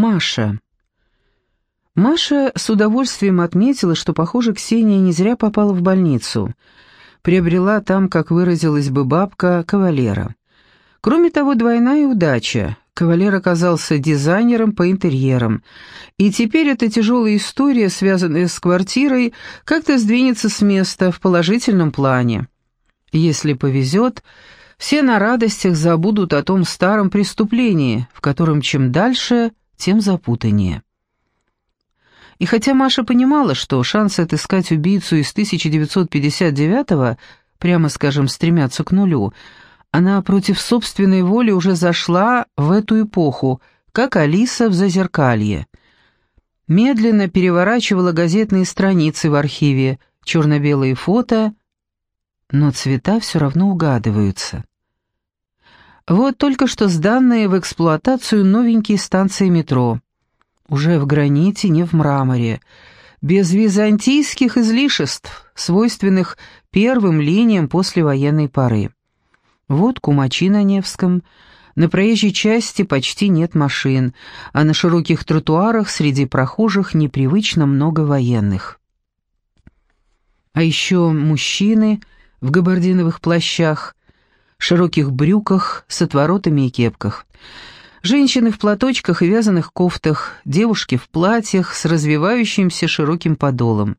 Маша. Маша с удовольствием отметила, что, похоже, Ксения не зря попала в больницу. Приобрела там, как выразилась бы бабка, кавалера. Кроме того, двойная удача. Кавалер оказался дизайнером по интерьерам. И теперь эта тяжелая история, связанная с квартирой, как-то сдвинется с места в положительном плане. Если повезет, все на радостях забудут о том старом преступлении, в котором чем дальше, тем запутаннее. И хотя Маша понимала, что шансы отыскать убийцу из 1959-го, прямо скажем, стремятся к нулю, она против собственной воли уже зашла в эту эпоху, как Алиса в Зазеркалье. Медленно переворачивала газетные страницы в архиве, черно-белые фото, но цвета все равно угадываются. Вот только что сданные в эксплуатацию новенькие станции метро. Уже в граните, не в мраморе, без византийских излишеств, свойственных первым линиям послевоенной поры. Вот Кумачи на Невском. На проезжей части почти нет машин, а на широких тротуарах среди прохожих непривычно много военных. А еще мужчины в габардиновых плащах, широких брюках с отворотами и кепках. Женщины в платочках и вязаных кофтах, девушки в платьях с развивающимся широким подолом.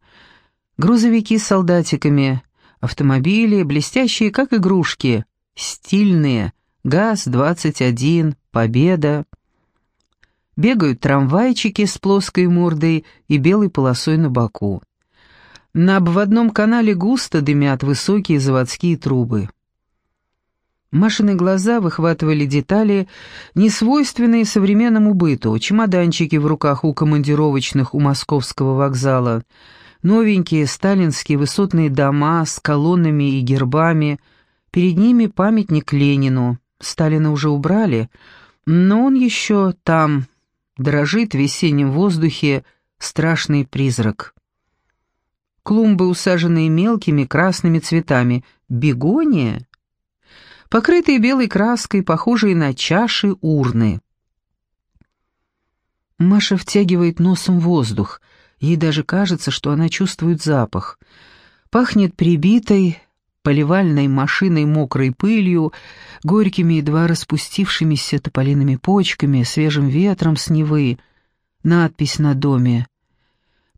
Грузовики с солдатиками, автомобили, блестящие как игрушки, стильные, ГАЗ-21, Победа. Бегают трамвайчики с плоской мордой и белой полосой на боку. На обводном канале густо дымят высокие заводские трубы. Машины глаза выхватывали детали, несвойственные современному быту, чемоданчики в руках у командировочных у московского вокзала, новенькие сталинские высотные дома с колоннами и гербами — Перед ними памятник Ленину. Сталина уже убрали, но он еще там, дрожит в весеннем воздухе страшный призрак. Клумбы, усаженные мелкими красными цветами, бегония, покрытые белой краской, похожие на чаши урны. Маша втягивает носом воздух, ей даже кажется, что она чувствует запах. Пахнет прибитой, поливальной машиной мокрой пылью, горькими едва распустившимися тополиными почками, свежим ветром с Невы. Надпись на доме.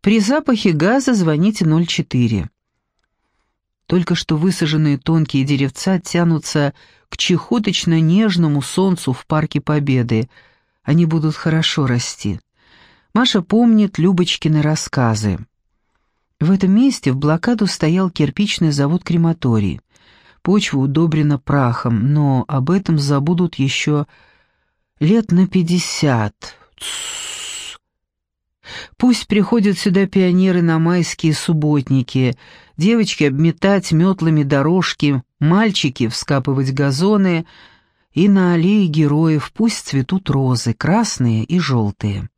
«При запахе газа звоните 04». Только что высаженные тонкие деревца тянутся к чехоточно-нежному солнцу в Парке Победы. Они будут хорошо расти. Маша помнит Любочкины рассказы. В этом месте в блокаду стоял кирпичный завод-крематорий. Почва удобрена прахом, но об этом забудут еще лет на пятьдесят. Пусть приходят сюда пионеры на майские субботники, девочки обметать метлами дорожки, мальчики вскапывать газоны, и на аллее героев пусть цветут розы, красные и желтые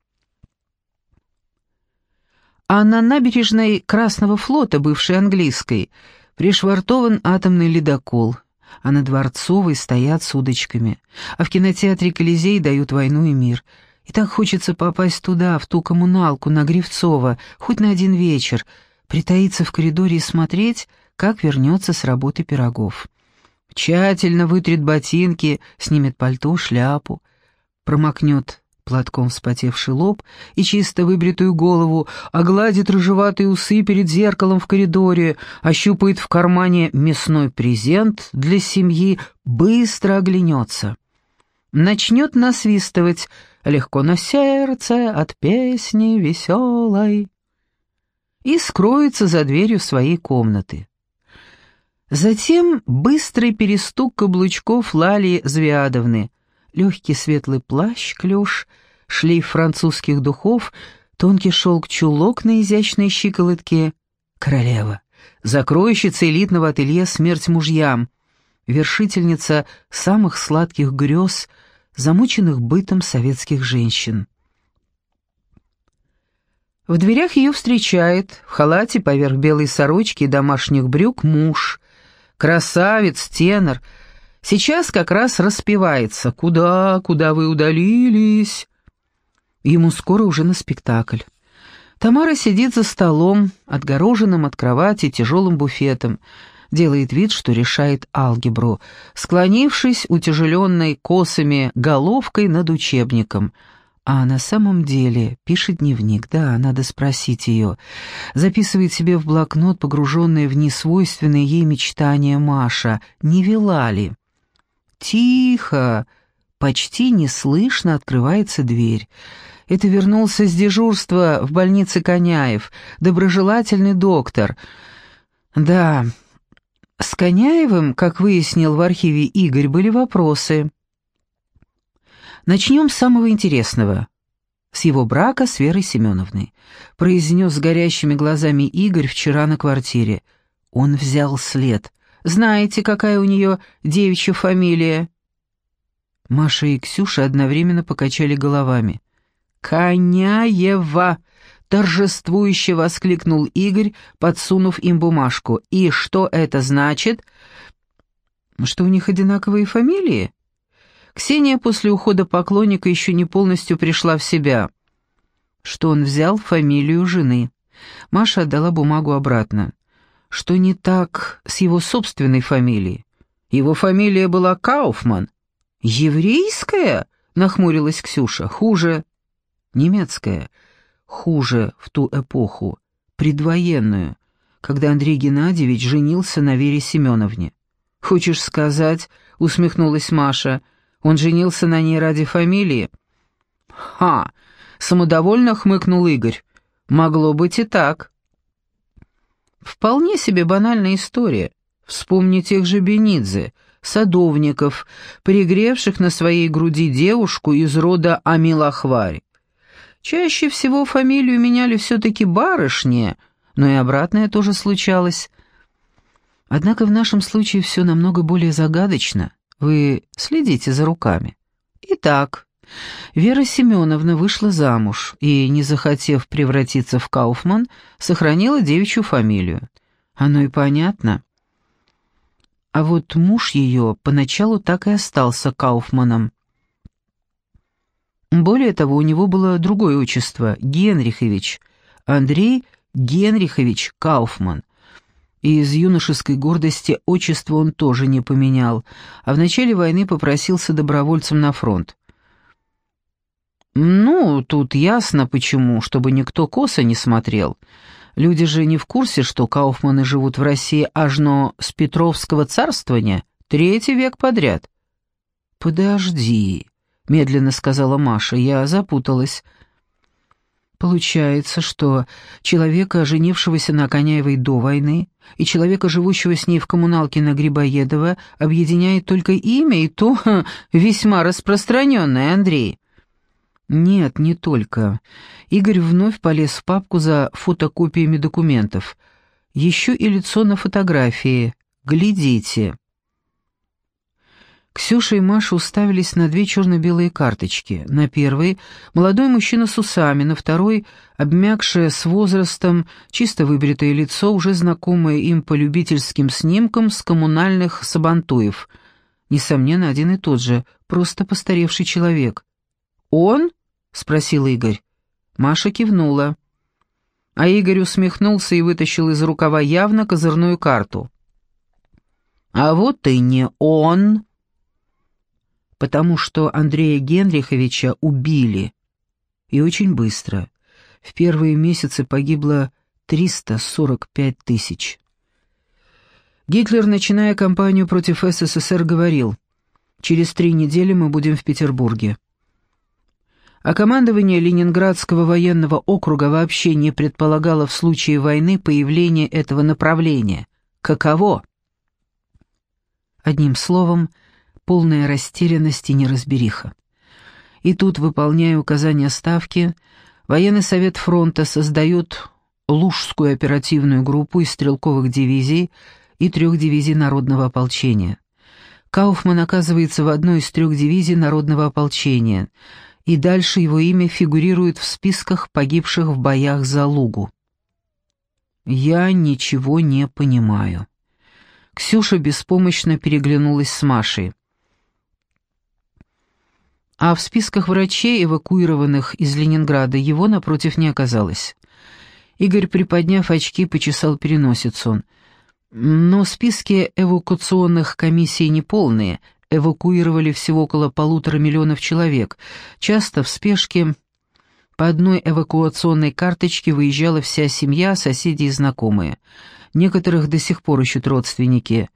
а на набережной Красного флота, бывшей английской, пришвартован атомный ледокол, а на Дворцовой стоят с удочками, а в кинотеатре «Колизей» дают «Войну и мир». И так хочется попасть туда, в ту коммуналку, на Гривцова, хоть на один вечер, притаиться в коридоре и смотреть, как вернется с работы пирогов. Тщательно вытрет ботинки, снимет пальто, шляпу, промокнет платком вспотевший лоб и чисто выбритую голову, огладит рыжеватые усы перед зеркалом в коридоре, ощупает в кармане мясной презент для семьи, быстро оглянется. Начнет насвистывать «Легко на сердце от песни веселой» и скроется за дверью своей комнаты. Затем быстрый перестук каблучков Лали Звиадовны, легкий светлый плащ, клеш, шлейф французских духов, тонкий шелк-чулок на изящной щиколотке. Королева, закройщица элитного ателье «Смерть мужьям», вершительница самых сладких грез, замученных бытом советских женщин. В дверях ее встречает, в халате поверх белой сорочки и домашних брюк, муж, красавец, тенор — Сейчас как раз распевается «Куда, куда вы удалились?» Ему скоро уже на спектакль. Тамара сидит за столом, отгороженным от кровати тяжелым буфетом, делает вид, что решает алгебру, склонившись утяжеленной косами головкой над учебником. А на самом деле пишет дневник, да, надо спросить ее. Записывает себе в блокнот погруженные в несвойственные ей мечтания Маша. Не вела ли? Тихо, почти неслышно открывается дверь. Это вернулся с дежурства в больнице Коняев, доброжелательный доктор. Да, с Коняевым, как выяснил в архиве Игорь, были вопросы. Начнем с самого интересного. С его брака с Верой Семеновной. Произнес с горящими глазами Игорь вчера на квартире. Он взял след. Знаете, какая у нее девичья фамилия? Маша и Ксюша одновременно покачали головами. «Коняева!» — торжествующе воскликнул Игорь, подсунув им бумажку. «И что это значит?» «Что у них одинаковые фамилии?» Ксения после ухода поклонника еще не полностью пришла в себя. Что он взял фамилию жены. Маша отдала бумагу обратно. Что не так с его собственной фамилией? Его фамилия была Кауфман. «Еврейская?» — нахмурилась Ксюша. «Хуже». «Немецкая. Хуже в ту эпоху. Предвоенную, когда Андрей Геннадьевич женился на Вере Семеновне». «Хочешь сказать?» — усмехнулась Маша — он женился на ней ради фамилии?» «Ха!» — самодовольно хмыкнул Игорь. «Могло быть и так». Вполне себе банальная история. Вспомни тех же Бенидзе, садовников, пригревших на своей груди девушку из рода Амилахвари. Чаще всего фамилию меняли все-таки барышни, но и обратное тоже случалось. Однако в нашем случае все намного более загадочно. Вы следите за руками. Итак, Вера Семеновна вышла замуж и, не захотев превратиться в Кауфман, сохранила девичью фамилию. Оно и понятно. А вот муж ее поначалу так и остался Кауфманом. Более того, у него было другое отчество — Генрихович, Андрей Генрихович Кауфман — и из юношеской гордости отчество он тоже не поменял, а в начале войны попросился добровольцем на фронт. «Ну, тут ясно почему, чтобы никто косо не смотрел. Люди же не в курсе, что Кауфманы живут в России аж но с Петровского царствования, третий век подряд». «Подожди», — медленно сказала Маша, — «я запуталась». Получается, что человека, женившегося на Коняевой до войны, и человека, живущего с ней в коммуналке на Грибоедова, объединяет только имя, и то ха, весьма распространенное, Андрей. Нет, не только. Игорь вновь полез в папку за фотокопиями документов. Еще и лицо на фотографии. Глядите. Ксюша и Маша уставились на две черно-белые карточки. На первой — молодой мужчина с усами, на второй — обмякшее с возрастом, чисто выбритое лицо, уже знакомое им по любительским снимкам с коммунальных сабантуев. Несомненно, один и тот же, просто постаревший человек. «Он?» — спросил Игорь. Маша кивнула. А Игорь усмехнулся и вытащил из рукава явно козырную карту. «А вот и не он!» Потому что Андрея Генриховича убили. И очень быстро. В первые месяцы погибло 345 тысяч. Гитлер, начиная кампанию против СССР, говорил, «Через три недели мы будем в Петербурге». А командование Ленинградского военного округа вообще не предполагало в случае войны появление этого направления. Каково? Одним словом, полная растерянность и неразбериха. И тут, выполняя указания Ставки, военный совет фронта создает Лужскую оперативную группу из стрелковых дивизий и трех дивизий народного ополчения. Кауфман оказывается в одной из трех дивизий народного ополчения, и дальше его имя фигурирует в списках погибших в боях за Лугу. «Я ничего не понимаю». Ксюша беспомощно переглянулась с Машей. А в списках врачей, эвакуированных из Ленинграда, его, напротив, не оказалось. Игорь, приподняв очки, почесал переносицу. Но списки эвакуационных комиссий неполные, эвакуировали всего около полутора миллионов человек, часто в спешке. По одной эвакуационной карточке выезжала вся семья, соседи и знакомые. Некоторых до сих пор ищут родственники.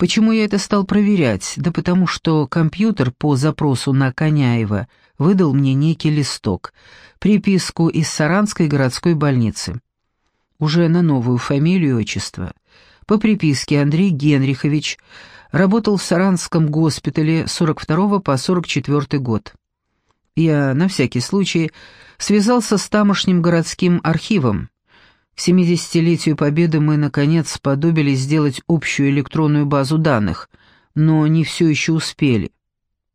Почему я это стал проверять? Да потому что компьютер по запросу на Коняева выдал мне некий листок, приписку из Саранской городской больницы. Уже на новую фамилию и отчество. По приписке Андрей Генрихович работал в Саранском госпитале с 42 по 44 год. Я, на всякий случай, связался с тамошним городским архивом, 70-летию Победы мы, наконец, сподобились сделать общую электронную базу данных, но не все еще успели.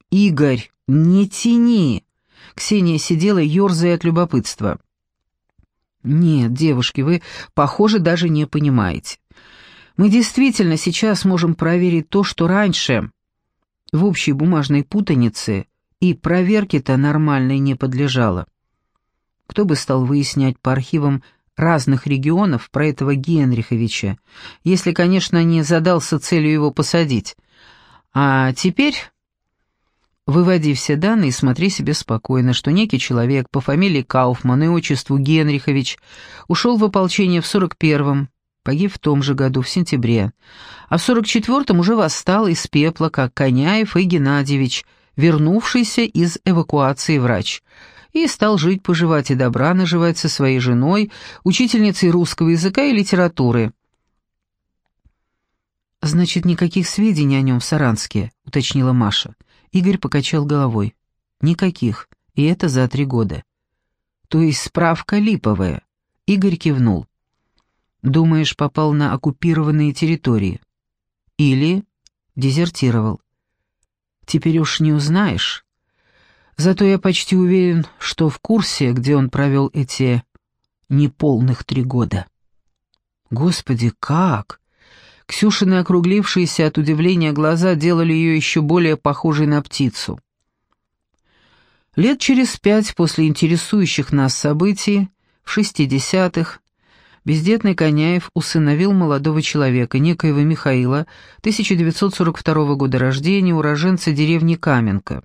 «Игорь, не тяни!» Ксения сидела, ерзая от любопытства. «Нет, девушки, вы, похоже, даже не понимаете. Мы действительно сейчас можем проверить то, что раньше в общей бумажной путанице и проверке-то нормальной не подлежало. Кто бы стал выяснять по архивам разных регионов про этого Генриховича, если, конечно, не задался целью его посадить. А теперь выводи все данные и смотри себе спокойно, что некий человек по фамилии Кауфман и отчеству Генрихович ушел в ополчение в 41-м, погиб в том же году, в сентябре, а в 44-м уже восстал из пепла, как Коняев и Геннадьевич, вернувшийся из эвакуации врач — и стал жить-поживать и добра наживать со своей женой, учительницей русского языка и литературы. «Значит, никаких сведений о нем в Саранске», — уточнила Маша. Игорь покачал головой. «Никаких, и это за три года». «То есть справка липовая?» Игорь кивнул. «Думаешь, попал на оккупированные территории?» «Или дезертировал?» «Теперь уж не узнаешь». Зато я почти уверен, что в курсе, где он провел эти неполных три года. Господи, как? Ксюшины округлившиеся от удивления глаза делали ее еще более похожей на птицу. Лет через пять после интересующих нас событий, в шестидесятых, бездетный Коняев усыновил молодого человека, некоего Михаила, 1942 года рождения, уроженца деревни Каменка.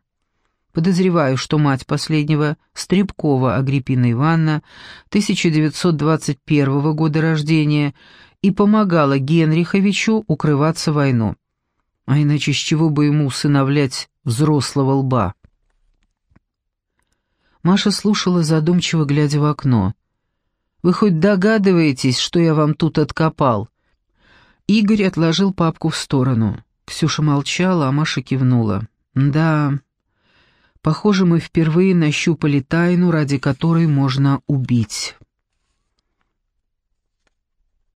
Подозреваю, что мать последнего, Стребкова Агриппина Ивановна, 1921 года рождения, и помогала Генриховичу укрываться войну. А иначе с чего бы ему усыновлять взрослого лба? Маша слушала задумчиво, глядя в окно. «Вы хоть догадываетесь, что я вам тут откопал?» Игорь отложил папку в сторону. Ксюша молчала, а Маша кивнула. «Да, Похоже, мы впервые нащупали тайну, ради которой можно убить.